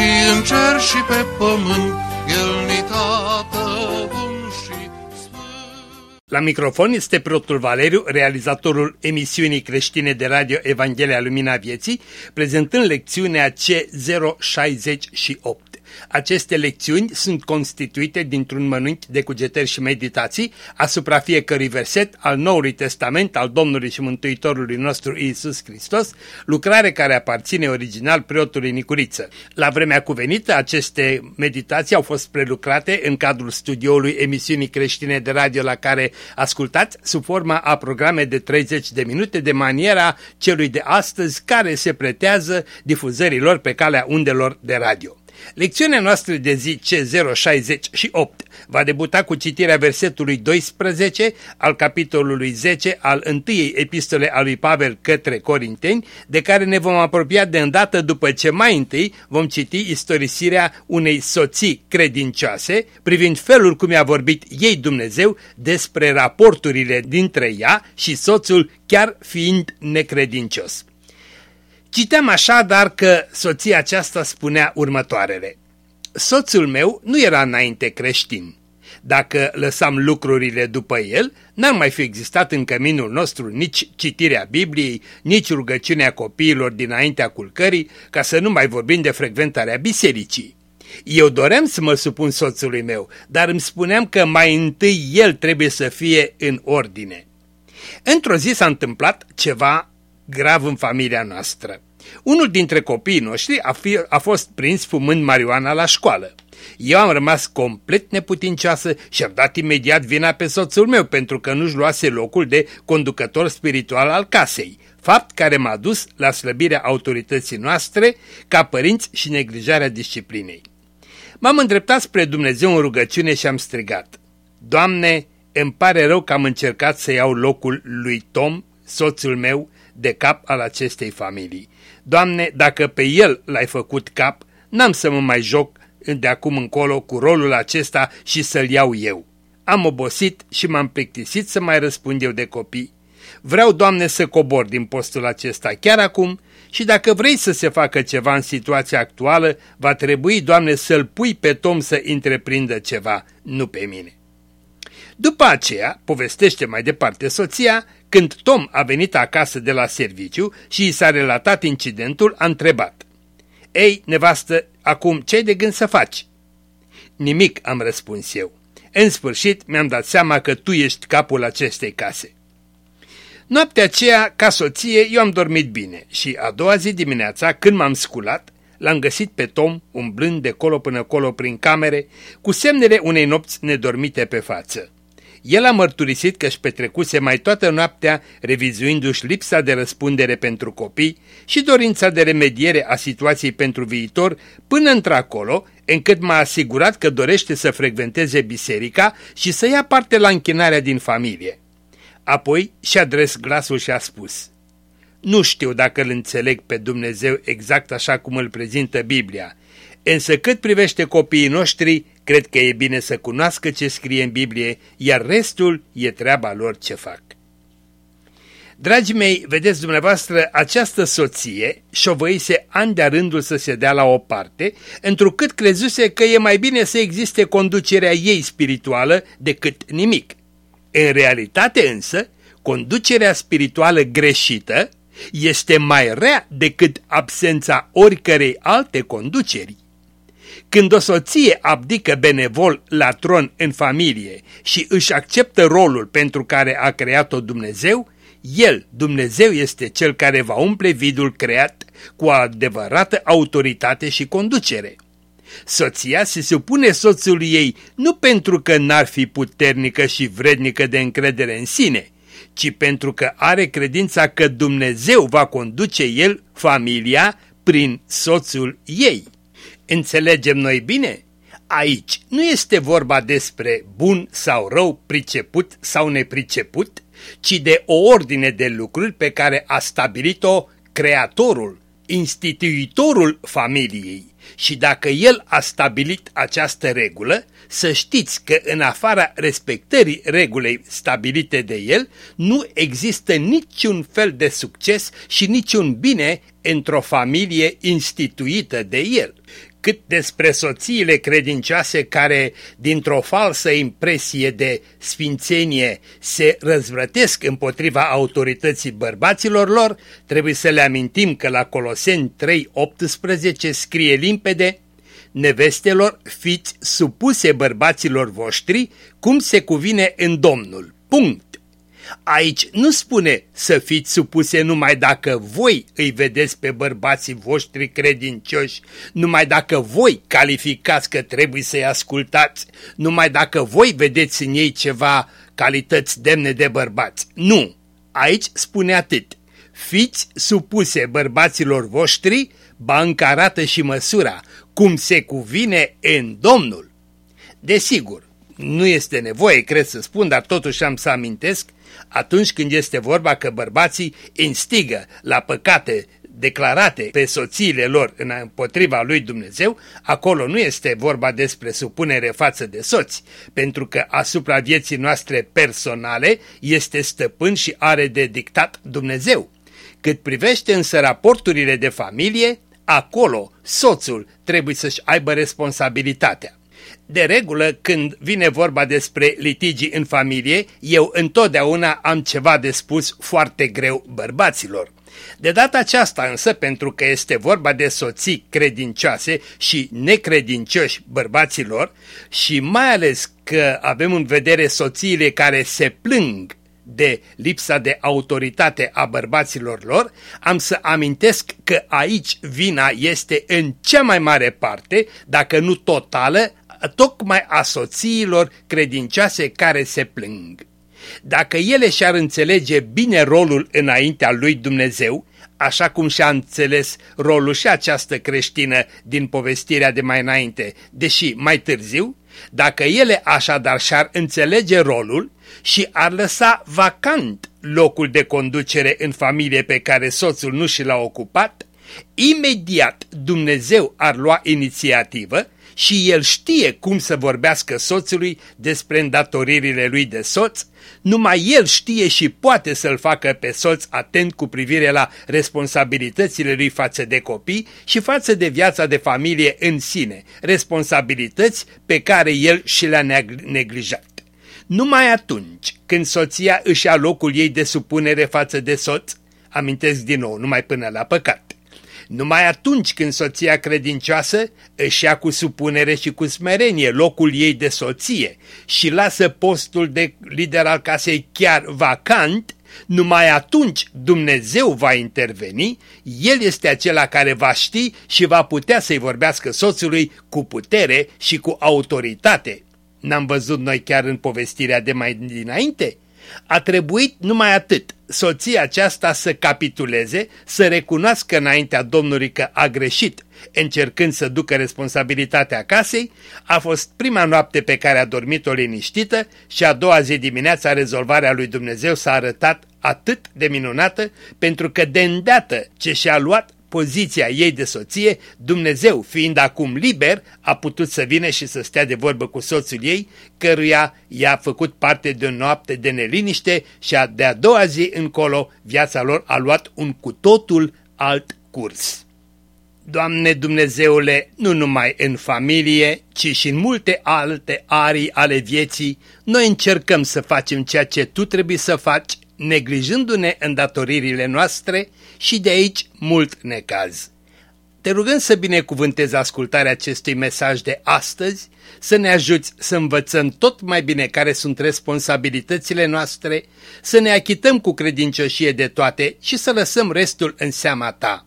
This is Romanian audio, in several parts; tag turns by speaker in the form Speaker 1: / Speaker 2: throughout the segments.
Speaker 1: și în cer și pe pământ, El ni tată bun și sfânt.
Speaker 2: La microfon este preotul Valeriu, realizatorul emisiunii creștine de radio Evanghelia Lumina Vieții, prezentând lecțiunea C068. Aceste lecțiuni sunt constituite dintr-un mănânc de cugetări și meditații asupra fiecărui verset al Noului Testament al Domnului și Mântuitorului nostru Iisus Hristos, lucrare care aparține original preotului Nicuriță. La vremea cuvenită, aceste meditații au fost prelucrate în cadrul studioului emisiunii creștine de radio la care ascultați sub forma a programe de 30 de minute de maniera celui de astăzi care se pretează difuzărilor pe calea undelor de radio. Lecțiunea noastră de zi C068 va debuta cu citirea versetului 12 al capitolului 10 al întâiei epistole a lui Pavel către Corinteni, de care ne vom apropia de îndată după ce mai întâi vom citi istorisirea unei soții credincioase privind felul cum i-a vorbit ei Dumnezeu despre raporturile dintre ea și soțul chiar fiind necredincios. Citeam așa, dar că soția aceasta spunea următoarele. Soțul meu nu era înainte creștin. Dacă lăsam lucrurile după el, n-ar mai fi existat în căminul nostru nici citirea Bibliei, nici rugăciunea copiilor dinaintea culcării, ca să nu mai vorbim de frecventarea bisericii. Eu doream să mă supun soțului meu, dar îmi spuneam că mai întâi el trebuie să fie în ordine. Într-o zi s-a întâmplat ceva grav în familia noastră. Unul dintre copiii noștri a, fi, a fost prins fumând marihuana la școală. Eu am rămas complet neputincioasă și am dat imediat vina pe soțul meu pentru că nu-și luase locul de conducător spiritual al casei, fapt care m-a dus la slăbirea autorității noastre ca părinți și neglijarea disciplinei. M-am îndreptat spre Dumnezeu în rugăciune și am strigat, Doamne, îmi pare rău că am încercat să iau locul lui Tom, soțul meu, de cap al acestei familii. Doamne, dacă pe el l-ai făcut cap, n-am să mă mai joc de acum încolo cu rolul acesta și să-l iau eu. Am obosit și m-am plictisit să mai răspund eu de copii. Vreau, Doamne, să cobor din postul acesta chiar acum și dacă vrei să se facă ceva în situația actuală, va trebui, Doamne, să-l pui pe Tom să întreprindă ceva, nu pe mine. După aceea, povestește mai departe soția, când Tom a venit acasă de la serviciu și i s-a relatat incidentul, a întrebat. Ei, nevastă, acum ce de gând să faci? Nimic, am răspuns eu. În sfârșit mi-am dat seama că tu ești capul acestei case. Noaptea aceea, ca soție, eu am dormit bine și a doua zi dimineața, când m-am sculat, l-am găsit pe Tom umblând de colo până colo prin camere, cu semnele unei nopți nedormite pe față. El a mărturisit că își petrecuse mai toată noaptea revizuindu-și lipsa de răspundere pentru copii și dorința de remediere a situației pentru viitor până într-acolo, încât m-a asigurat că dorește să frecventeze biserica și să ia parte la închinarea din familie. Apoi și-a dres glasul și a spus, Nu știu dacă îl înțeleg pe Dumnezeu exact așa cum îl prezintă Biblia, însă cât privește copiii noștri, Cred că e bine să cunoască ce scrie în Biblie, iar restul e treaba lor ce fac. Dragii mei, vedeți dumneavoastră, această soție șovăise ani de rândul să se dea la o parte, întrucât crezuse că e mai bine să existe conducerea ei spirituală decât nimic. În realitate însă, conducerea spirituală greșită este mai rea decât absența oricărei alte conduceri. Când o soție abdică benevol la tron în familie și își acceptă rolul pentru care a creat-o Dumnezeu, el, Dumnezeu, este cel care va umple vidul creat cu o adevărată autoritate și conducere. Soția se supune soțului ei nu pentru că n-ar fi puternică și vrednică de încredere în sine, ci pentru că are credința că Dumnezeu va conduce el familia prin soțul ei. Înțelegem noi bine? Aici nu este vorba despre bun sau rău, priceput sau nepriceput, ci de o ordine de lucruri pe care a stabilit-o Creatorul, instituitorul familiei. Și dacă el a stabilit această regulă, să știți că în afara respectării regulei stabilite de el, nu există niciun fel de succes și niciun bine într-o familie instituită de el cât despre soțiile credincioase care, dintr-o falsă impresie de sfințenie, se răzvrătesc împotriva autorității bărbaților lor, trebuie să le amintim că la Coloseni 3.18 scrie limpede Nevestelor fiți supuse bărbaților voștri cum se cuvine în Domnul. Punct. Aici nu spune să fiți supuse numai dacă voi îi vedeți pe bărbații voștri credincioși, numai dacă voi calificați că trebuie să-i ascultați, numai dacă voi vedeți în ei ceva calități demne de bărbați. Nu! Aici spune atât. Fiți supuse bărbaților voștri, banca arată și măsura, cum se cuvine în Domnul. Desigur, nu este nevoie, cred să spun, dar totuși am să amintesc atunci când este vorba că bărbații instigă la păcate declarate pe soțiile lor împotriva lui Dumnezeu, acolo nu este vorba despre supunere față de soți, pentru că asupra vieții noastre personale este stăpân și are de dictat Dumnezeu. Cât privește însă raporturile de familie, acolo soțul trebuie să-și aibă responsabilitatea. De regulă, când vine vorba despre litigii în familie, eu întotdeauna am ceva de spus foarte greu bărbaților. De data aceasta însă, pentru că este vorba de soții credincioase și necredincioși bărbaților și mai ales că avem în vedere soțiile care se plâng de lipsa de autoritate a bărbaților lor, am să amintesc că aici vina este în cea mai mare parte, dacă nu totală, tocmai a soțiilor credincioase care se plâng. Dacă ele și-ar înțelege bine rolul înaintea lui Dumnezeu, așa cum și-a înțeles rolul și această creștină din povestirea de mai înainte, deși mai târziu, dacă ele așadar și-ar înțelege rolul și ar lăsa vacant locul de conducere în familie pe care soțul nu și l-a ocupat, imediat Dumnezeu ar lua inițiativă și el știe cum să vorbească soțului despre îndatoririle lui de soț, numai el știe și poate să-l facă pe soț atent cu privire la responsabilitățile lui față de copii și față de viața de familie în sine, responsabilități pe care el și le-a neglijat. Numai atunci când soția își ia locul ei de supunere față de soț, amintesc din nou, numai până la păcat, numai atunci când soția credincioasă își ia cu supunere și cu smerenie locul ei de soție și lasă postul de lider al casei chiar vacant, numai atunci Dumnezeu va interveni, El este acela care va ști și va putea să-i vorbească soțului cu putere și cu autoritate. N-am văzut noi chiar în povestirea de mai dinainte? A trebuit numai atât, soția aceasta să capituleze, să recunoască înaintea Domnului că a greșit, încercând să ducă responsabilitatea casei, a fost prima noapte pe care a dormit-o liniștită și a doua zi dimineața rezolvarea lui Dumnezeu s-a arătat atât de minunată pentru că de îndată ce și-a luat poziția ei de soție, Dumnezeu, fiind acum liber, a putut să vină și să stea de vorbă cu soțul ei, căruia i-a făcut parte de o noapte de neliniște și a de-a doua zi încolo viața lor a luat un cu totul alt curs. Doamne Dumnezeule, nu numai în familie, ci și în multe alte arii ale vieții, noi încercăm să facem ceea ce Tu trebuie să faci, neglijându-ne îndatoririle noastre și de aici mult necaz. Te rugăm să binecuvântezi ascultarea acestui mesaj de astăzi, să ne ajuți să învățăm tot mai bine care sunt responsabilitățile noastre, să ne achităm cu credincioșie de toate și să lăsăm restul în seama ta.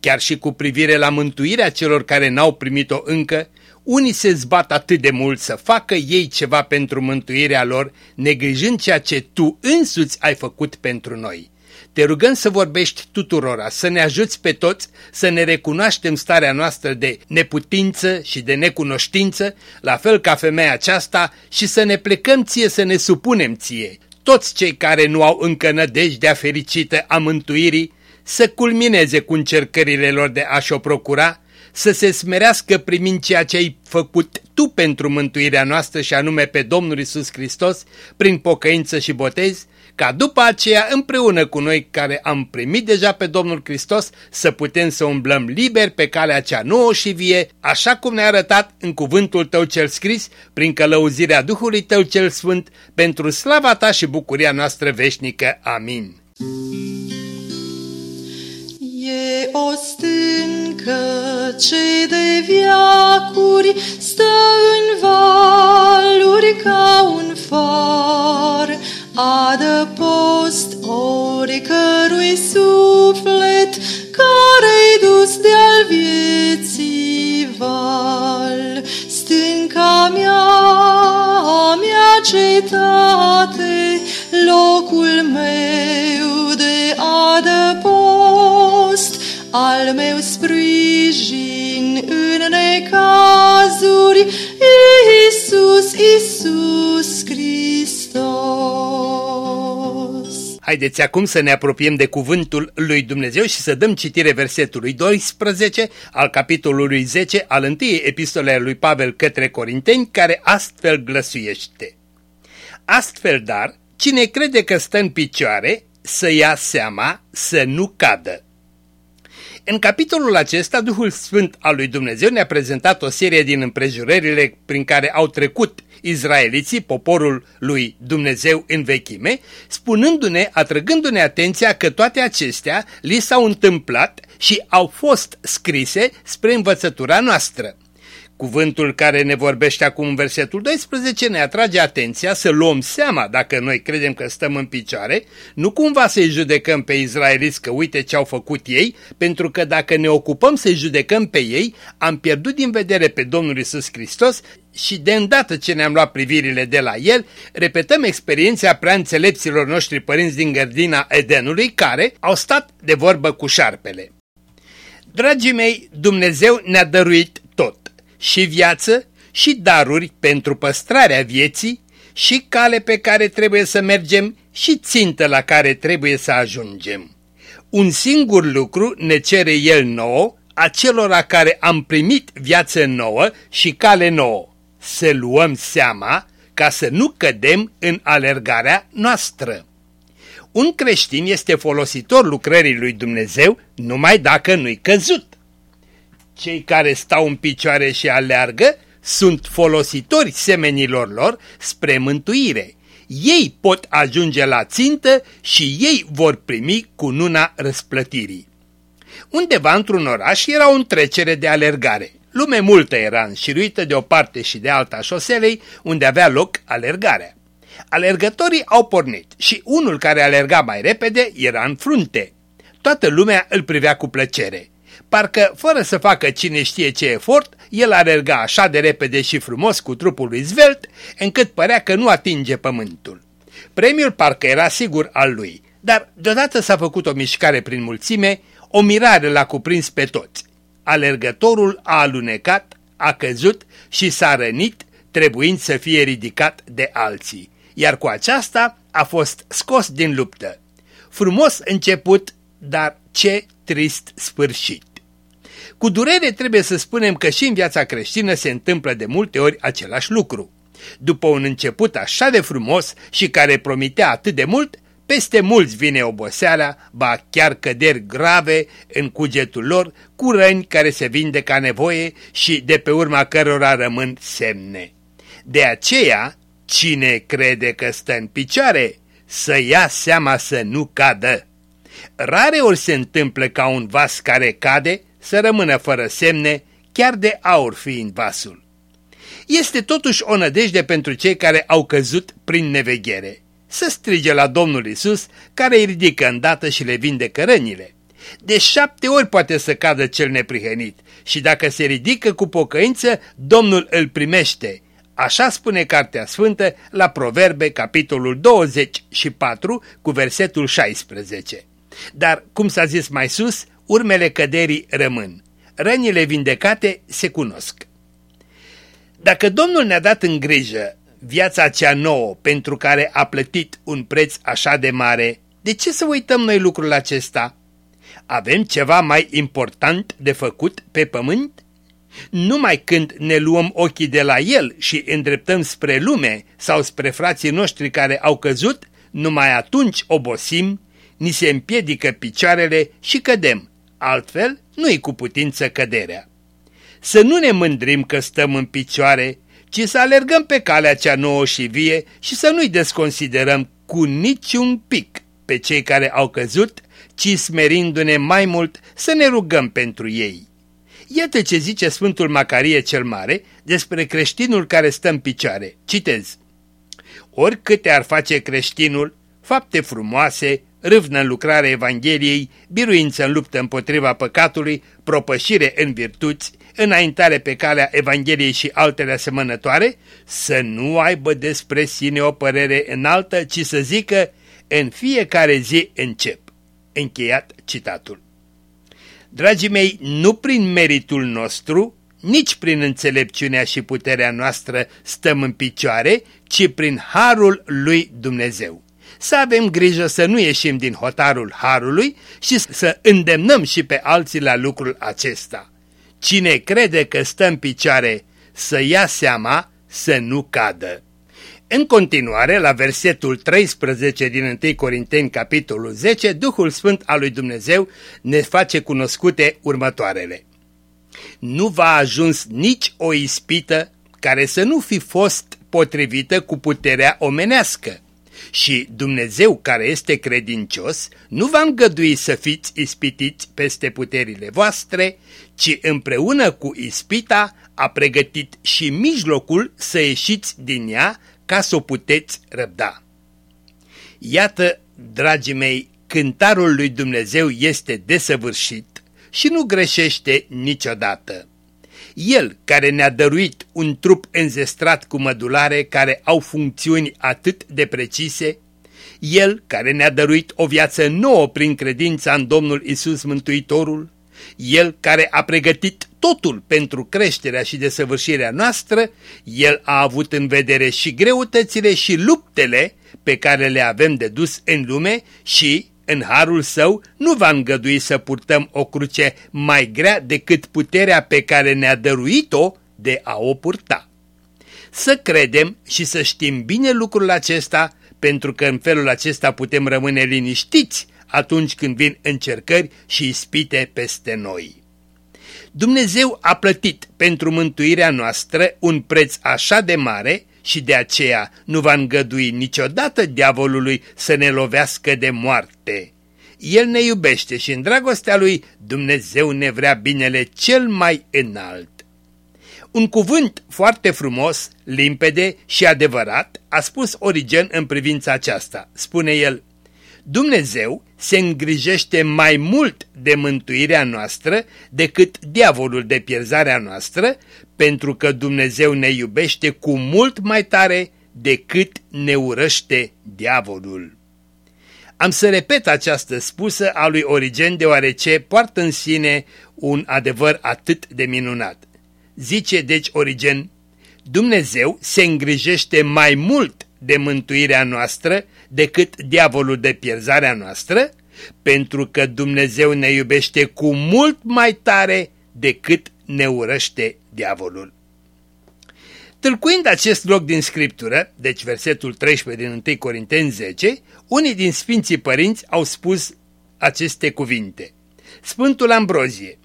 Speaker 2: Chiar și cu privire la mântuirea celor care n-au primit-o încă, unii se zbat atât de mult să facă ei ceva pentru mântuirea lor, neglijând ceea ce tu însuți ai făcut pentru noi. te rugăm să vorbești tuturora, să ne ajuți pe toți să ne recunoaștem starea noastră de neputință și de necunoștință, la fel ca femeia aceasta, și să ne plecăm ție, să ne supunem ție. Toți cei care nu au încă nădejdea fericită a mântuirii, să culmineze cu încercările lor de a-și o procura, să se smerească primind ceea ce ai făcut Tu pentru mântuirea noastră și anume pe Domnul Isus Hristos, prin pocăință și botez, ca după aceea împreună cu noi care am primit deja pe Domnul Hristos să putem să umblăm liber pe calea cea nouă și vie, așa cum ne-a arătat în cuvântul Tău cel scris, prin călăuzirea Duhului Tău cel Sfânt, pentru slava Ta și bucuria noastră veșnică. Amin.
Speaker 3: E o stâncă ce de viacuri stă în valuri ca un far, adăpost oricărui suflet care-i dus de-al vieții val. Stânca mea, a mea cetate, locul meu al meu sprijin în necazuri, Iisus, Iisus Hristos.
Speaker 2: Haideți acum să ne apropiem de cuvântul lui Dumnezeu și să dăm citire versetului 12 al capitolului 10 al întâiei epistole lui Pavel către Corinteni, care astfel glăsuiește. Astfel, dar, cine crede că stă în picioare, să ia seama să nu cadă. În capitolul acesta, Duhul Sfânt al lui Dumnezeu ne-a prezentat o serie din împrejurările prin care au trecut izraeliții, poporul lui Dumnezeu în vechime, spunându-ne, atrăgându-ne atenția că toate acestea li s-au întâmplat și au fost scrise spre învățătura noastră. Cuvântul care ne vorbește acum în versetul 12 ne atrage atenția să luăm seama dacă noi credem că stăm în picioare, nu cumva să-i judecăm pe izraeliți că uite ce au făcut ei, pentru că dacă ne ocupăm să-i judecăm pe ei, am pierdut din vedere pe Domnul Isus Hristos și de îndată ce ne-am luat privirile de la el, repetăm experiența prea înțelepților noștri părinți din gărdina Edenului care au stat de vorbă cu șarpele. Dragii mei, Dumnezeu ne-a dăruit tot și viață și daruri pentru păstrarea vieții și cale pe care trebuie să mergem și țintă la care trebuie să ajungem. Un singur lucru ne cere El nouă, acelora care am primit viață nouă și cale nouă, să luăm seama ca să nu cădem în alergarea noastră. Un creștin este folositor lucrării lui Dumnezeu numai dacă nu-i căzut. Cei care stau în picioare și aleargă sunt folositori semenilor lor spre mântuire. Ei pot ajunge la țintă și ei vor primi cununa răsplătirii. Undeva într-un oraș era o întrecere de alergare. Lume multă era înșiruită de o parte și de alta a șoselei unde avea loc alergarea. Alergătorii au pornit și unul care alerga mai repede era în frunte. Toată lumea îl privea cu plăcere. Parcă, fără să facă cine știe ce efort, el alerga așa de repede și frumos cu trupul lui zvelt, încât părea că nu atinge pământul. Premiul parcă era sigur al lui, dar deodată s-a făcut o mișcare prin mulțime, o mirare l-a cuprins pe toți. Alergătorul a alunecat, a căzut și s-a rănit, trebuind să fie ridicat de alții, iar cu aceasta a fost scos din luptă. Frumos început, dar ce trist sfârșit. Cu durere trebuie să spunem că și în viața creștină se întâmplă de multe ori același lucru. După un început așa de frumos și care promitea atât de mult, peste mulți vine oboseala, ba chiar căderi grave în cugetul lor, cu răni care se vinde ca nevoie și de pe urma cărora rămân semne. De aceea, cine crede că stă în picioare, să ia seama să nu cadă. Rare ori se întâmplă ca un vas care cade să rămână fără semne, chiar de aur fiind vasul. Este totuși o nădejde pentru cei care au căzut prin neveghere. Să strige la Domnul Isus, care îi ridică îndată și le vindecă rănile. De șapte ori poate să cadă cel neprihănit și dacă se ridică cu pocăință, Domnul îl primește. Așa spune Cartea Sfântă la Proverbe, capitolul 24, cu versetul 16. Dar, cum s-a zis mai sus, urmele căderii rămân. Rănile vindecate se cunosc. Dacă Domnul ne-a dat în grijă viața cea nouă pentru care a plătit un preț așa de mare, de ce să uităm noi lucrul acesta? Avem ceva mai important de făcut pe pământ? Numai când ne luăm ochii de la el și îndreptăm spre lume sau spre frații noștri care au căzut, numai atunci obosim, ni se împiedică picioarele și cădem, altfel nu-i cu putință căderea. Să nu ne mândrim că stăm în picioare, ci să alergăm pe calea cea nouă și vie și să nu-i desconsiderăm cu niciun pic pe cei care au căzut, ci smerindu-ne mai mult să ne rugăm pentru ei. Iată ce zice Sfântul Macarie cel Mare despre creștinul care stă în picioare. Citez. Oricâte ar face creștinul, fapte frumoase, râvnă în lucrarea Evangheliei, biruință în luptă împotriva păcatului, propășire în virtuți, înaintare pe calea Evangheliei și altele asemănătoare, să nu aibă despre sine o părere înaltă, ci să zică, în fiecare zi încep. Încheiat citatul. Dragii mei, nu prin meritul nostru, nici prin înțelepciunea și puterea noastră stăm în picioare, ci prin harul lui Dumnezeu. Să avem grijă să nu ieșim din hotarul harului și să îndemnăm și pe alții la lucrul acesta. Cine crede că stă în picioare, să ia seama să nu cadă. În continuare, la versetul 13 din 1 Corinteni, capitolul 10, Duhul Sfânt al lui Dumnezeu ne face cunoscute următoarele. Nu va ajuns nici o ispită care să nu fi fost potrivită cu puterea omenească. Și Dumnezeu care este credincios nu va îngădui să fiți ispitiți peste puterile voastre, ci împreună cu ispita a pregătit și mijlocul să ieșiți din ea ca să o puteți răbda. Iată, dragii mei, cântarul lui Dumnezeu este desăvârșit și nu greșește niciodată. El care ne-a dăruit un trup înzestrat cu mădulare care au funcțiuni atât de precise, El care ne-a dăruit o viață nouă prin credința în Domnul Isus Mântuitorul, El care a pregătit totul pentru creșterea și desăvârșirea noastră, El a avut în vedere și greutățile și luptele pe care le avem de dus în lume și, în harul său, nu va îngădui să purtăm o cruce mai grea decât puterea pe care ne-a dăruit-o de a o purta. Să credem și să știm bine lucrul acesta, pentru că în felul acesta putem rămâne liniștiți atunci când vin încercări și ispite peste noi. Dumnezeu a plătit pentru mântuirea noastră un preț așa de mare și de aceea nu va îngădui niciodată diavolului să ne lovească de moarte. El ne iubește și în dragostea lui Dumnezeu ne vrea binele cel mai înalt. Un cuvânt foarte frumos, limpede și adevărat a spus Origen în privința aceasta. Spune el, Dumnezeu se îngrijește mai mult de mântuirea noastră decât diavolul de pierzarea noastră, pentru că Dumnezeu ne iubește cu mult mai tare decât ne urăște diavolul. Am să repet această spusă a lui Origen deoarece poartă în sine un adevăr atât de minunat. Zice deci Origen, Dumnezeu se îngrijește mai mult de mântuirea noastră decât diavolul de pierzarea noastră, pentru că Dumnezeu ne iubește cu mult mai tare decât ne urăște diavolul. Tâlcuind acest loc din Scriptură, deci versetul 13 din 1 Corinteni 10, unii din Sfinții Părinți au spus aceste cuvinte. Sfântul Ambrozie,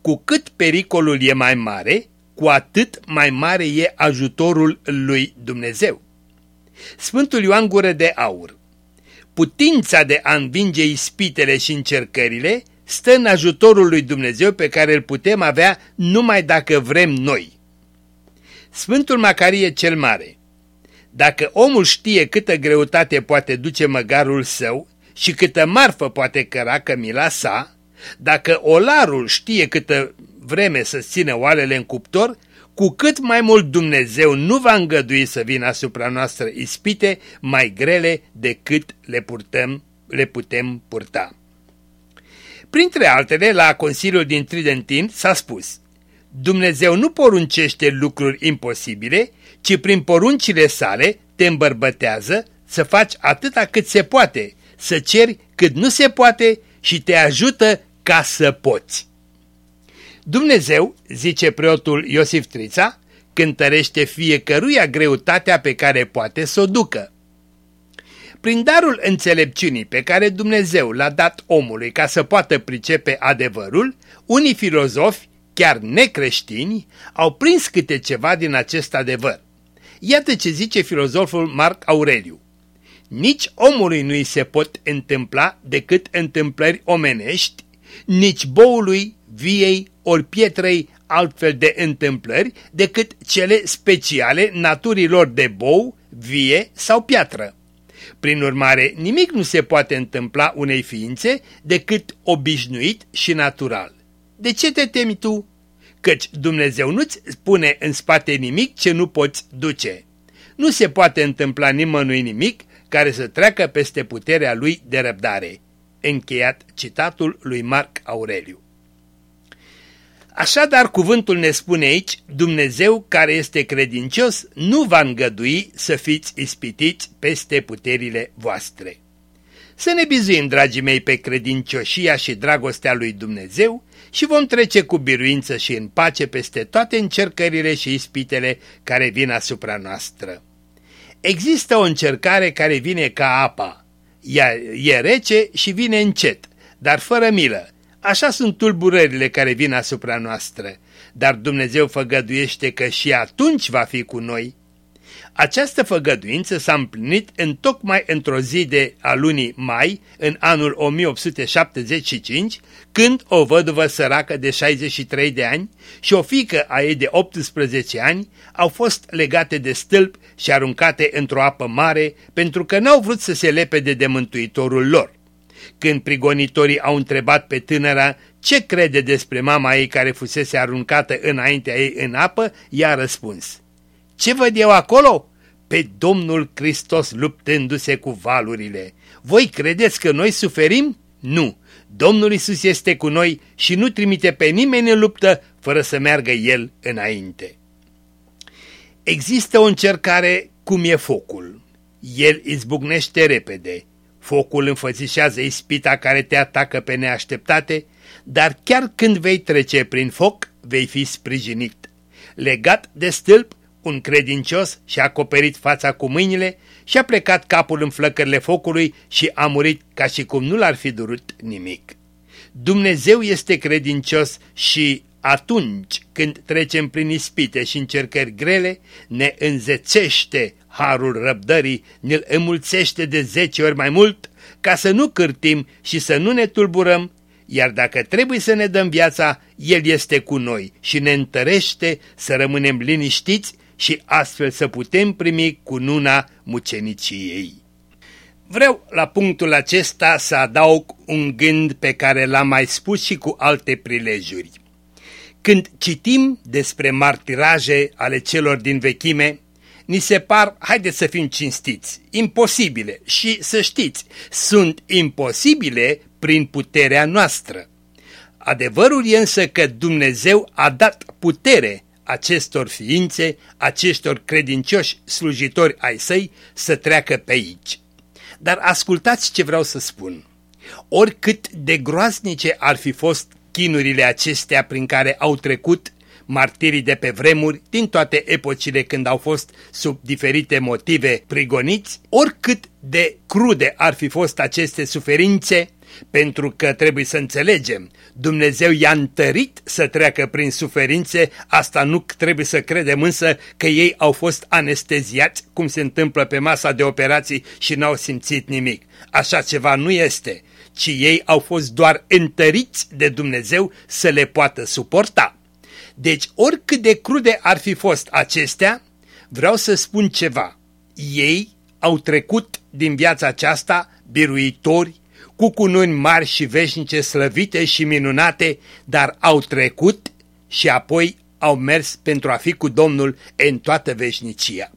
Speaker 2: cu cât pericolul e mai mare, cu atât mai mare e ajutorul lui Dumnezeu. Sfântul Ioan Gură de Aur Putința de a învinge ispitele și încercările stă în ajutorul lui Dumnezeu pe care îl putem avea numai dacă vrem noi. Sfântul Macarie cel Mare Dacă omul știe câtă greutate poate duce măgarul său și câtă marfă poate căra cămila sa, dacă olarul știe câtă vreme să țină oalele în cuptor, cu cât mai mult Dumnezeu nu va îngădui să vină asupra noastră ispite mai grele decât le, purtăm, le putem purta. Printre altele, la Consiliul din Tridentin s-a spus Dumnezeu nu poruncește lucruri imposibile, ci prin poruncile sale te îmbărbătează să faci atâta cât se poate, să ceri cât nu se poate și te ajută ca să poți. Dumnezeu, zice preotul Iosif Trița, cântărește fiecăruia greutatea pe care poate să o ducă. Prin darul înțelepciunii pe care Dumnezeu l-a dat omului ca să poată pricepe adevărul, unii filozofi, chiar necreștini, au prins câte ceva din acest adevăr. Iată ce zice filozoful Marc Aureliu. Nici omului nu-i se pot întâmpla decât întâmplări omenești, nici boului, viei ori pietrei altfel de întâmplări decât cele speciale naturilor de bou, vie sau piatră. Prin urmare, nimic nu se poate întâmpla unei ființe decât obișnuit și natural. De ce te temi tu? Căci Dumnezeu nu-ți spune în spate nimic ce nu poți duce. Nu se poate întâmpla nimănui nimic care să treacă peste puterea lui de răbdare. Încheiat citatul lui Marc Aureliu. Așadar, cuvântul ne spune aici, Dumnezeu care este credincios nu va îngădui să fiți ispitiți peste puterile voastre. Să ne bizuim, dragii mei, pe credincioșia și dragostea lui Dumnezeu și vom trece cu biruință și în pace peste toate încercările și ispitele care vin asupra noastră. Există o încercare care vine ca apa. Ea e rece și vine încet, dar fără milă Așa sunt tulburările care vin asupra noastră, dar Dumnezeu făgăduiește că și atunci va fi cu noi. Această făgăduință s-a împlinit în tocmai într-o zi de a lunii mai, în anul 1875, când o văduvă săracă de 63 de ani și o fică a ei de 18 ani au fost legate de stâlp și aruncate într-o apă mare pentru că n-au vrut să se lepede de mântuitorul lor. Când prigonitorii au întrebat pe tânăra ce crede despre mama ei care fusese aruncată înaintea ei în apă, ea a răspuns. Ce văd eu acolo? Pe Domnul Hristos luptându-se cu valurile. Voi credeți că noi suferim? Nu. Domnul Isus este cu noi și nu trimite pe nimeni în luptă fără să meargă El înainte. Există o încercare cum e focul. El izbucnește repede, Focul înfățișează ispita care te atacă pe neașteptate, dar chiar când vei trece prin foc, vei fi sprijinit. Legat de stâlp, un credincios și-a acoperit fața cu mâinile și-a plecat capul în flăcările focului și a murit ca și cum nu l-ar fi durut nimic. Dumnezeu este credincios și atunci când trecem prin ispite și încercări grele, ne înzețește harul răbdării, ne-l înmulțește de zece ori mai mult, ca să nu cârtim și să nu ne tulburăm, iar dacă trebuie să ne dăm viața, El este cu noi și ne întărește să rămânem liniștiți și astfel să putem primi cununa muceniciei. Vreau la punctul acesta să adaug un gând pe care l-am mai spus și cu alte prilejuri. Când citim despre martiraje ale celor din vechime, ni se par, haideți să fim cinstiți, imposibile și să știți, sunt imposibile prin puterea noastră. Adevărul e însă că Dumnezeu a dat putere acestor ființe, acestor credincioși slujitori ai săi să treacă pe aici. Dar ascultați ce vreau să spun. Oricât de groaznice ar fi fost chinurile acestea prin care au trecut martirii de pe vremuri, din toate epocile când au fost sub diferite motive prigoniți, oricât de crude ar fi fost aceste suferințe, pentru că trebuie să înțelegem, Dumnezeu i-a întărit să treacă prin suferințe, asta nu trebuie să credem însă că ei au fost anesteziați, cum se întâmplă pe masa de operații și n-au simțit nimic. Așa ceva nu este, ci ei au fost doar întăriți de Dumnezeu să le poată suporta. Deci oricât de crude ar fi fost acestea, vreau să spun ceva. Ei au trecut din viața aceasta biruitori, cu cununi mari și veșnice slăvite și minunate, dar au trecut și apoi au mers pentru a fi cu Domnul în toată veșnicia.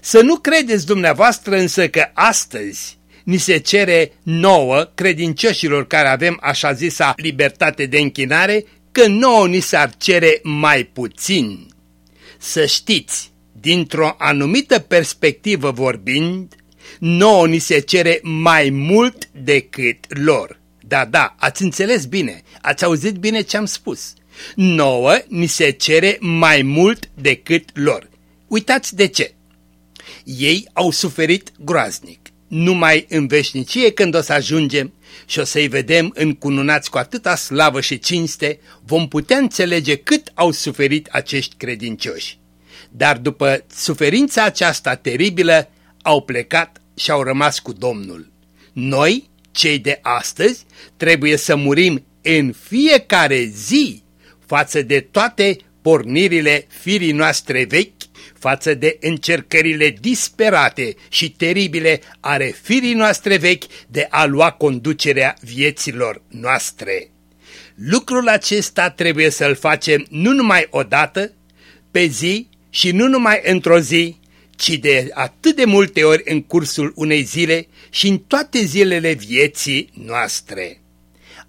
Speaker 2: Să nu credeți dumneavoastră însă că astăzi ni se cere nouă, credincioșilor care avem așa zisa libertate de închinare, că nouă ni s-ar cere mai puțin. Să știți, dintr-o anumită perspectivă vorbind, nouă ni se cere mai mult decât lor. Da, da, ați înțeles bine, ați auzit bine ce am spus. Nouă ni se cere mai mult decât lor. Uitați de ce. Ei au suferit groaznic. Numai în veșnicie când o să ajungem și o să-i vedem încununați cu atâta slavă și cinste, vom putea înțelege cât au suferit acești credincioși. Dar după suferința aceasta teribilă, au plecat și au rămas cu Domnul. Noi, cei de astăzi, trebuie să murim în fiecare zi față de toate pornirile firii noastre vechi, față de încercările disperate și teribile ale firii noastre vechi de a lua conducerea vieților noastre. Lucrul acesta trebuie să-l facem nu numai o dată, pe zi și nu numai într-o zi, ci de atât de multe ori în cursul unei zile și în toate zilele vieții noastre.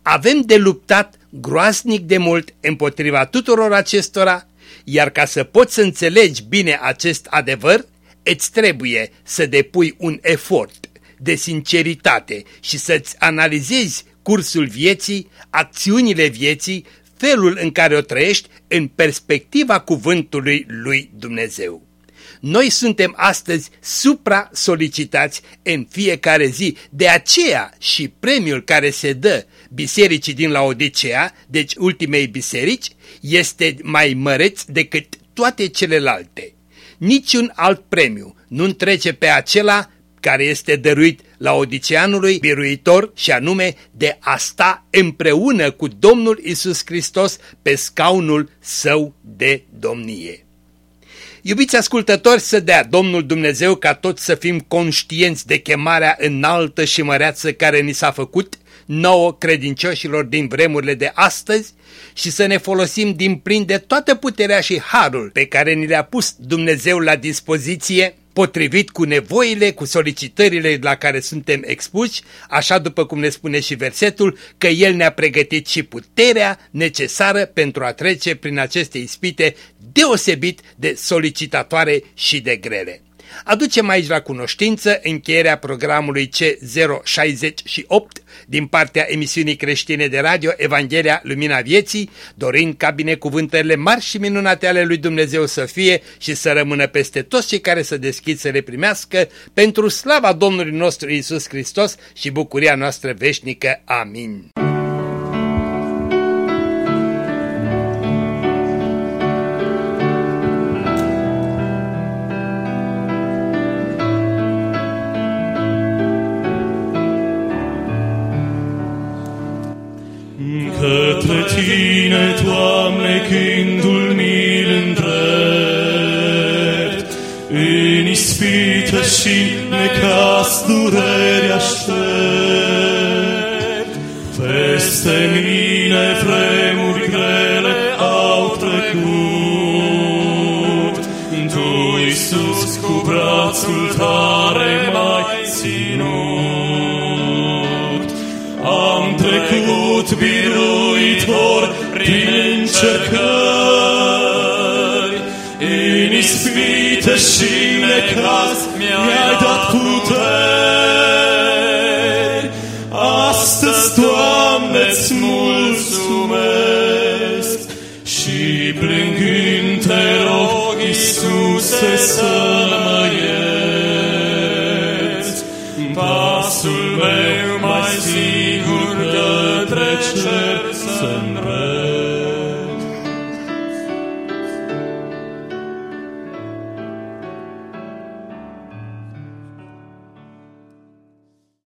Speaker 2: Avem de luptat groaznic de mult împotriva tuturor acestora, iar ca să poți să înțelegi bine acest adevăr, îți trebuie să depui un efort de sinceritate și să-ți analizezi cursul vieții, acțiunile vieții, felul în care o trăiești în perspectiva cuvântului lui Dumnezeu. Noi suntem astăzi supra-solicitați în fiecare zi, de aceea și premiul care se dă bisericii din Laodicea, deci ultimei biserici, este mai măreț decât toate celelalte. Niciun alt premiu nu întrece pe acela care este dăruit la odiceanului biruitor și anume de a sta împreună cu Domnul Isus Hristos pe scaunul său de domnie. Iubiți ascultători, să dea Domnul Dumnezeu ca toți să fim conștienți de chemarea înaltă și măreață care ni s-a făcut nouă credincioșilor din vremurile de astăzi și să ne folosim din plin de toată puterea și harul pe care ni le-a pus Dumnezeu la dispoziție potrivit cu nevoile, cu solicitările la care suntem expuși, așa după cum ne spune și versetul, că El ne-a pregătit și puterea necesară pentru a trece prin aceste ispite deosebit de solicitatoare și de grele. Aducem aici la cunoștință încheierea programului C068 din partea emisiunii creștine de radio Evanghelia Lumina Vieții, dorind ca binecuvântările mari și minunate ale lui Dumnezeu să fie și să rămână peste toți cei care să deschid să le primească pentru slava Domnului nostru Isus Hristos și bucuria noastră veșnică. Amin.
Speaker 4: Către Tine, Doamne, gândul mi-l îndrept, În ispită și necas dureri aștept. Peste ispită